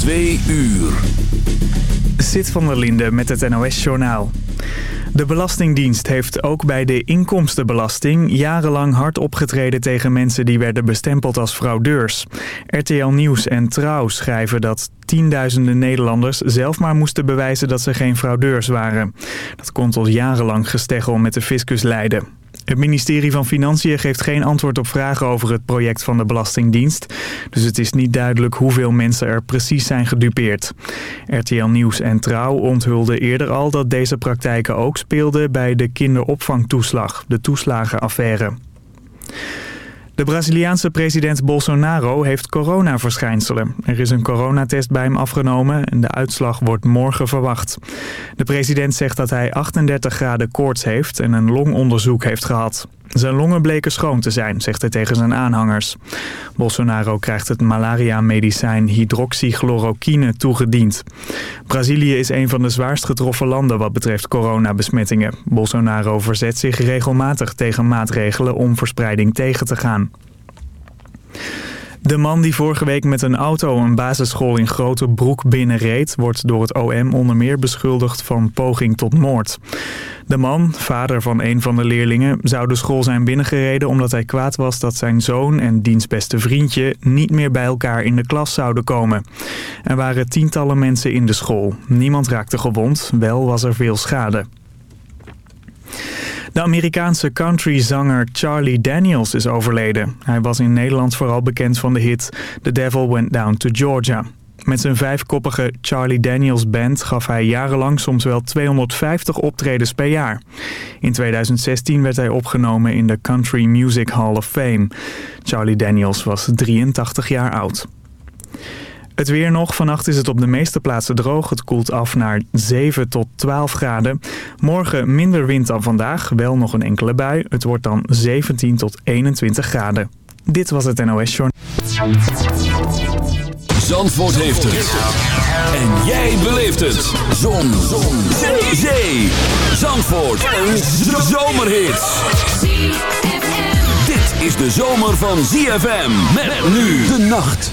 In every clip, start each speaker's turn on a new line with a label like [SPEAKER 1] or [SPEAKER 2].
[SPEAKER 1] Twee uur.
[SPEAKER 2] Zit van der Linde met het NOS-journaal. De Belastingdienst heeft ook bij de inkomstenbelasting jarenlang hard opgetreden tegen mensen die werden bestempeld als fraudeurs. RTL Nieuws en Trouw schrijven dat tienduizenden Nederlanders zelf maar moesten bewijzen dat ze geen fraudeurs waren. Dat kon tot jarenlang gesteggel met de fiscus leiden. Het ministerie van Financiën geeft geen antwoord op vragen over het project van de Belastingdienst. Dus het is niet duidelijk hoeveel mensen er precies zijn gedupeerd. RTL Nieuws en Trouw onthulden eerder al dat deze praktijken ook speelden bij de kinderopvangtoeslag, de toeslagenaffaire. De Braziliaanse president Bolsonaro heeft coronaverschijnselen. Er is een coronatest bij hem afgenomen en de uitslag wordt morgen verwacht. De president zegt dat hij 38 graden koorts heeft en een longonderzoek heeft gehad. Zijn longen bleken schoon te zijn, zegt hij tegen zijn aanhangers. Bolsonaro krijgt het malaria-medicijn hydroxychloroquine toegediend. Brazilië is een van de zwaarst getroffen landen wat betreft coronabesmettingen. Bolsonaro verzet zich regelmatig tegen maatregelen om verspreiding tegen te gaan. De man die vorige week met een auto een basisschool in Grote Broek binnenreed... wordt door het OM onder meer beschuldigd van poging tot moord. De man, vader van een van de leerlingen, zou de school zijn binnengereden... omdat hij kwaad was dat zijn zoon en diens beste vriendje... niet meer bij elkaar in de klas zouden komen. Er waren tientallen mensen in de school. Niemand raakte gewond, wel was er veel schade. De Amerikaanse countryzanger Charlie Daniels is overleden. Hij was in Nederland vooral bekend van de hit The Devil Went Down to Georgia. Met zijn vijfkoppige Charlie Daniels Band gaf hij jarenlang soms wel 250 optredens per jaar. In 2016 werd hij opgenomen in de Country Music Hall of Fame. Charlie Daniels was 83 jaar oud. Het weer nog. Vannacht is het op de meeste plaatsen droog. Het koelt af naar 7 tot 12 graden. Morgen minder wind dan vandaag. Wel nog een enkele bui. Het wordt dan 17 tot 21 graden. Dit was het NOS Journal.
[SPEAKER 1] Zandvoort heeft het. En jij beleeft het. Zon. Zon. Zee. Zee. Zandvoort. Een zomerhit. Dit is de zomer van ZFM. Met nu de nacht.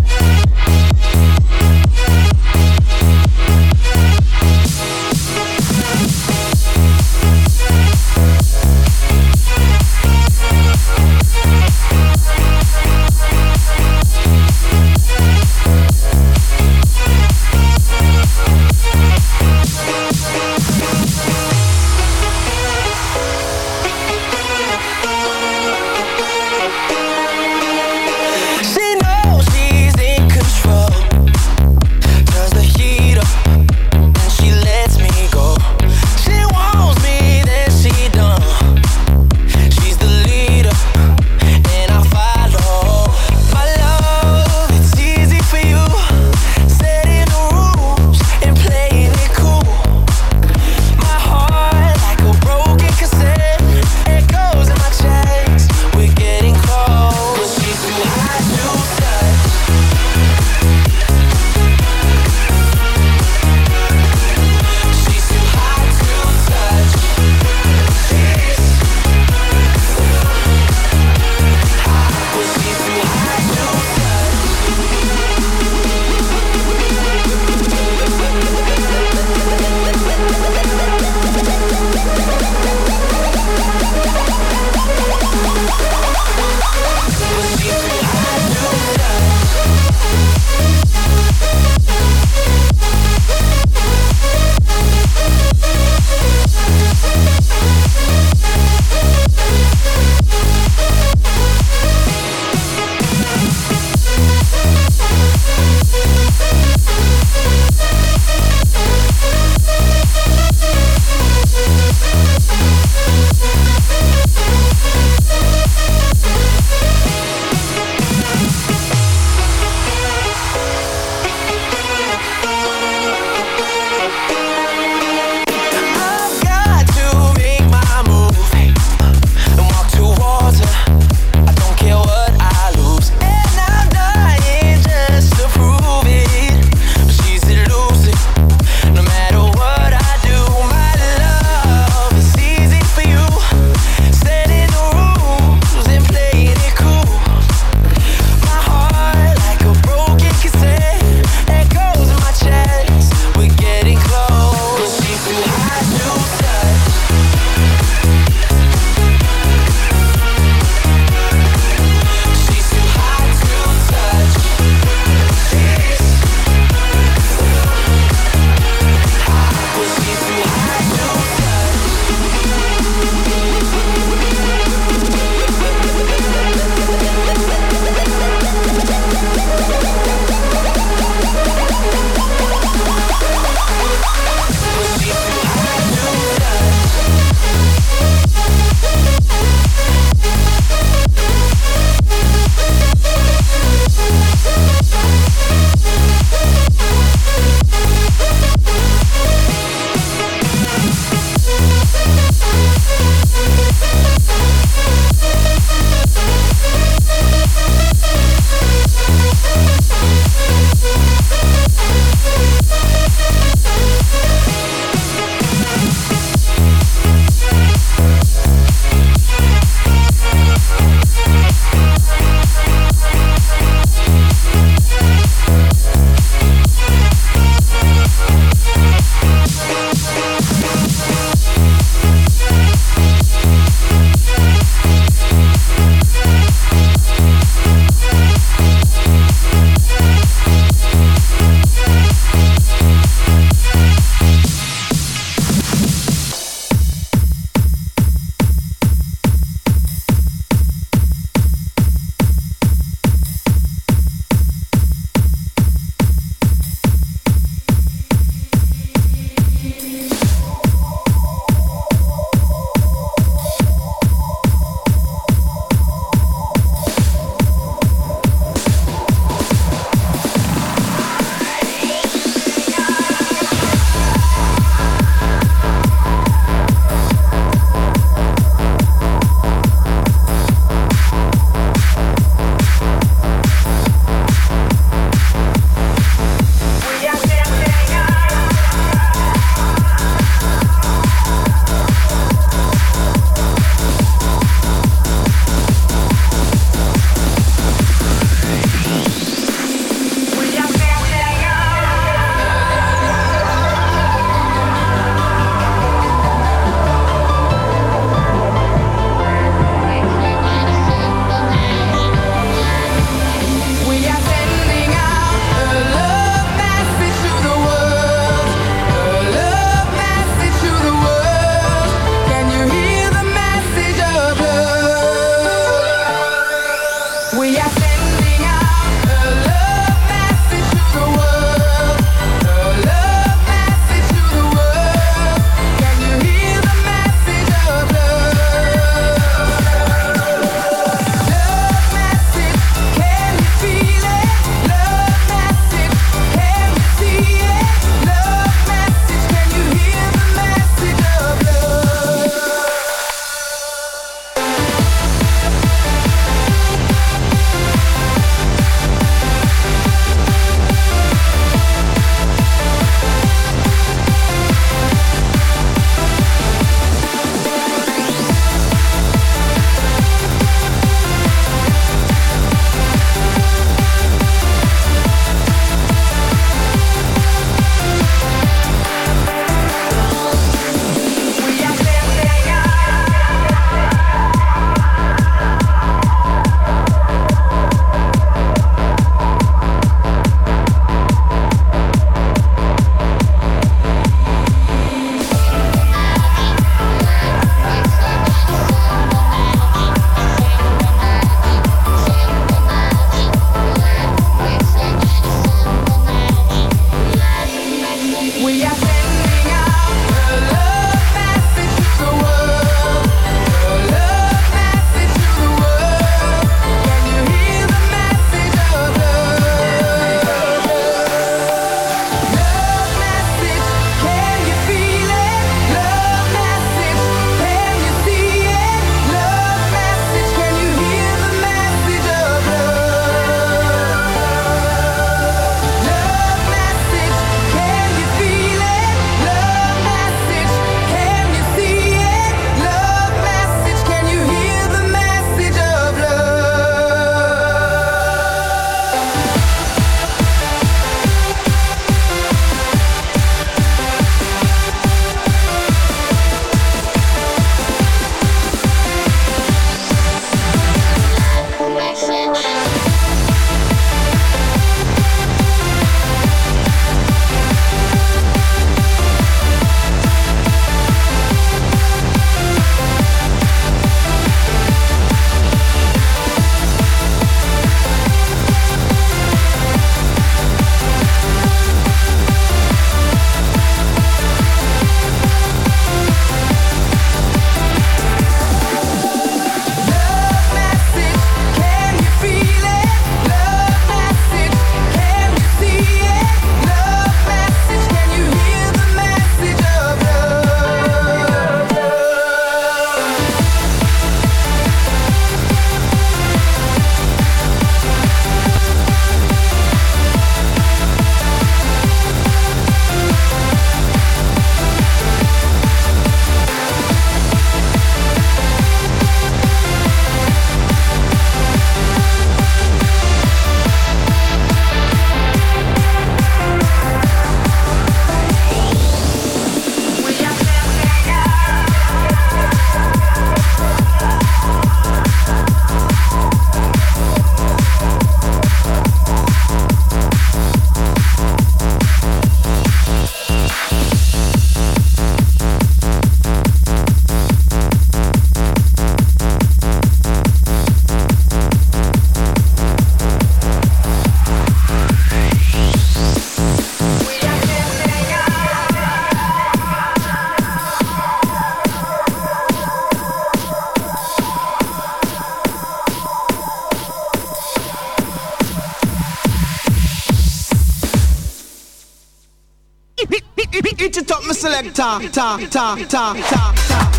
[SPEAKER 3] ta ta ta ta ta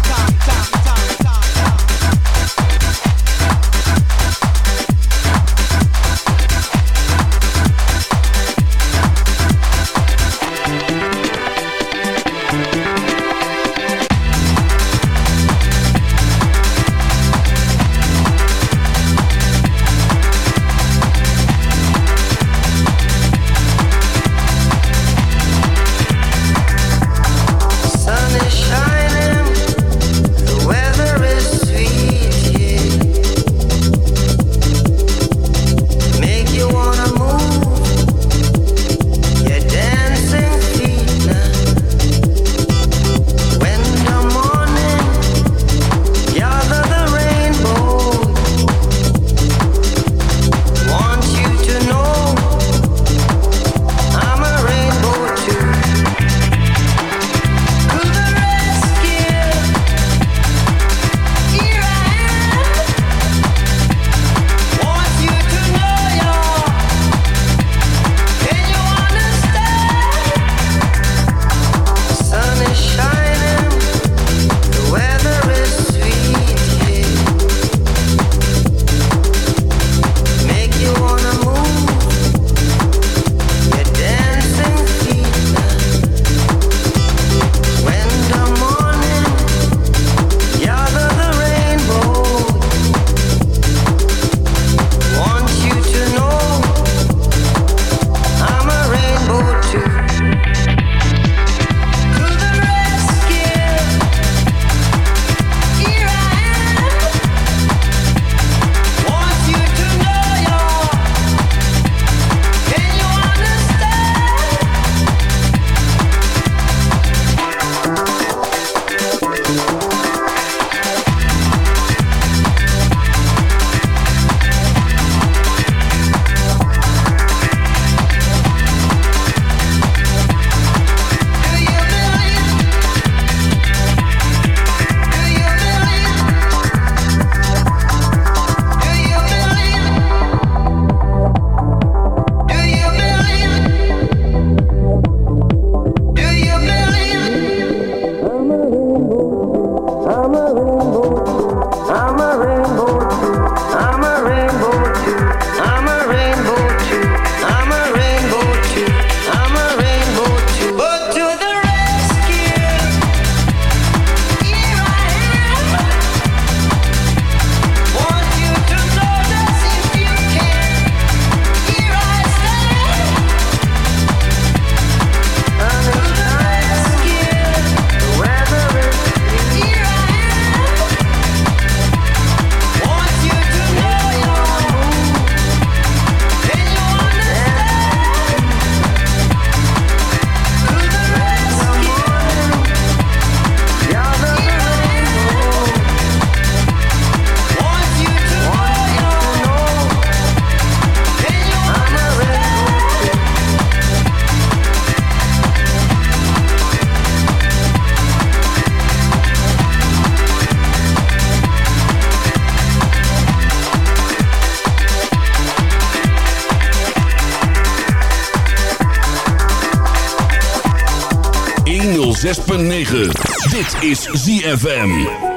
[SPEAKER 3] 106.9. Dit
[SPEAKER 1] is ZFM.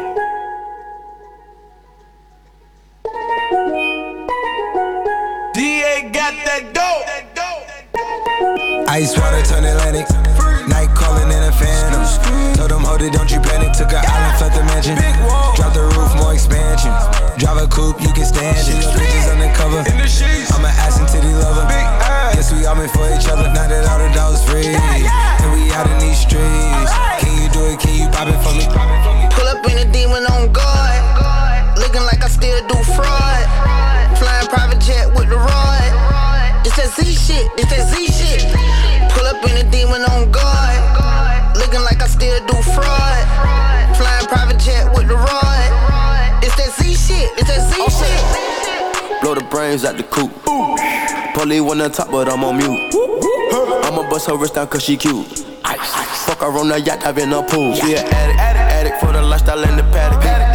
[SPEAKER 4] but I'm on mute. I'ma bust her wrist down cause she cute. Fuck her on the yacht, I've been a pool. She an addict, addict, addict for the lifestyle in the paddock.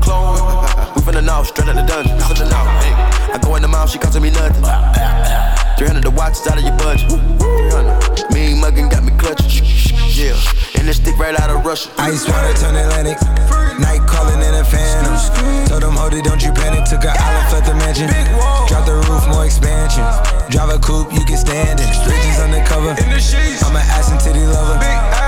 [SPEAKER 4] Clone. We finna know, straight out the dungeon. I go in the mouth, she costing me nothing. 300 the watch is out of your budget. 300. Mean muggin' got me clutching. Yeah. And this stick right out of Russia.
[SPEAKER 5] Ice water turn Atlantic. Night calling in a phantom. Told them, hold it, don't you panic. Took a island, left the mansion. Drop the roof, more expansion. Drive a coupe, you can stand it. Bridges undercover. I'm an ass and titty lover.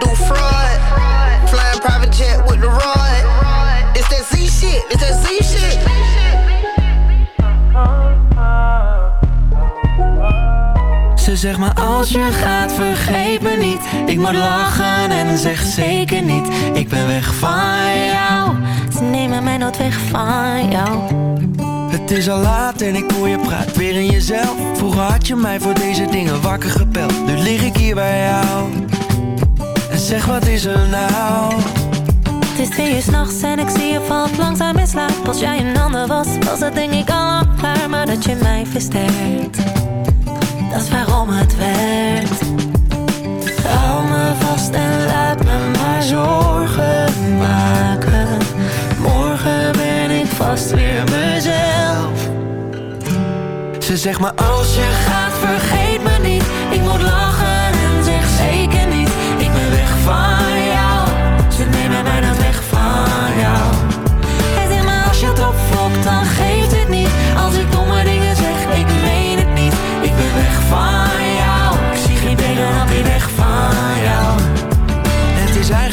[SPEAKER 6] Do fraud. Flying private jet with the rod. It's that Z shit, it's that Z shit.
[SPEAKER 7] Ze zegt maar als je gaat vergeet me niet Ik moet lachen en zeg zeker niet Ik ben weg van jou
[SPEAKER 8] Ze nemen mij nooit weg van jou.
[SPEAKER 7] Het is al laat en ik hoor je praat weer in jezelf Vroeger had je mij voor deze dingen wakker gebeld Nu lig ik hier bij jou zeg wat is er nou
[SPEAKER 8] Het is twee uur s'nachts en ik zie je valt langzaam in slaap. Als jij een ander was, was het denk ik al lang klaar. Maar dat je mij versterkt, dat is waarom het werkt. Hou me vast en laat me maar zorgen maken. Morgen ben ik vast weer mezelf.
[SPEAKER 7] Ze zegt maar als je gaat vergeet me niet Ik moet lachen en zeg zeker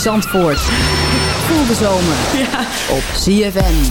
[SPEAKER 9] Zandvoort. Voel de zomer op CFM.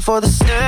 [SPEAKER 3] for the snare.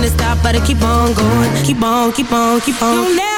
[SPEAKER 10] minute stop, but I keep on going. Keep on, keep on, keep on. You'll never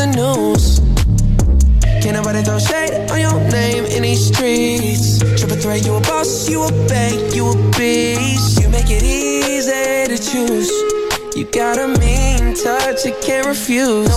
[SPEAKER 11] The news. Can't nobody throw shade on your name in these streets. Triple threat, you a boss, you a bank, you a beast. You make it easy to choose. You got a mean touch, I can't refuse. No,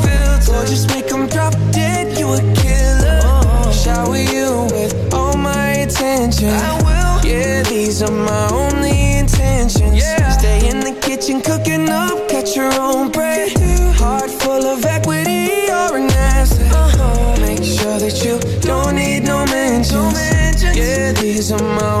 [SPEAKER 11] Gorgeous, make them drop dead, you a killer. Shower you with all my attention. I will. Yeah, these are my only intentions. Yeah. Stay in the kitchen, cooking up, catch your own bread. Heart full of equity, you're an asset. Uh-huh. Make sure that you don't need no mentions. Yeah, these are my